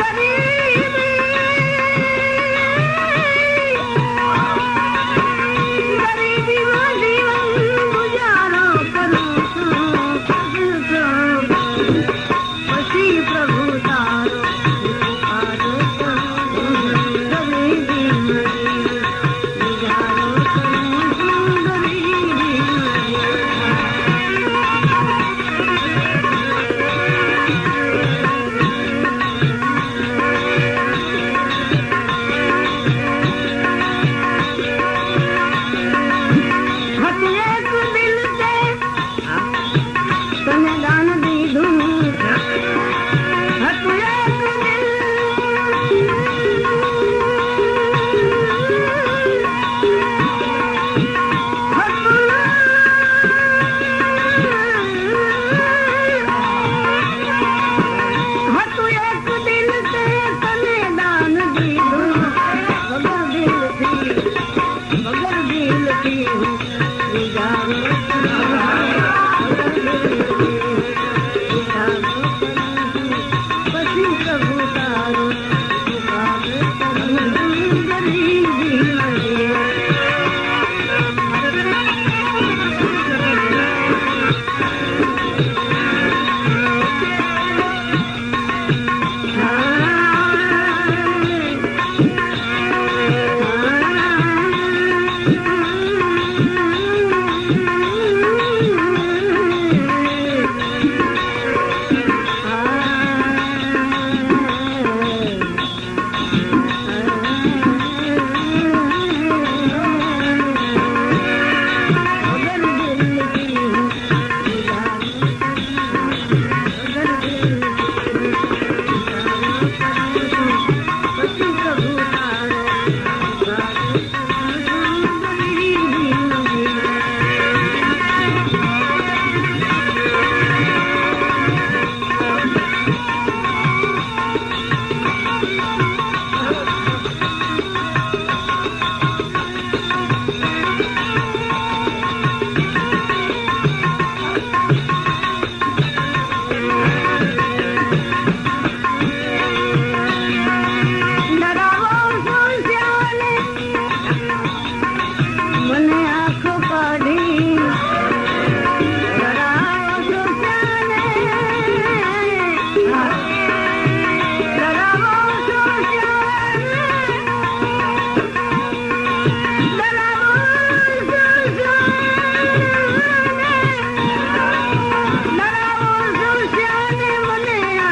¡Viva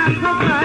ha ha ha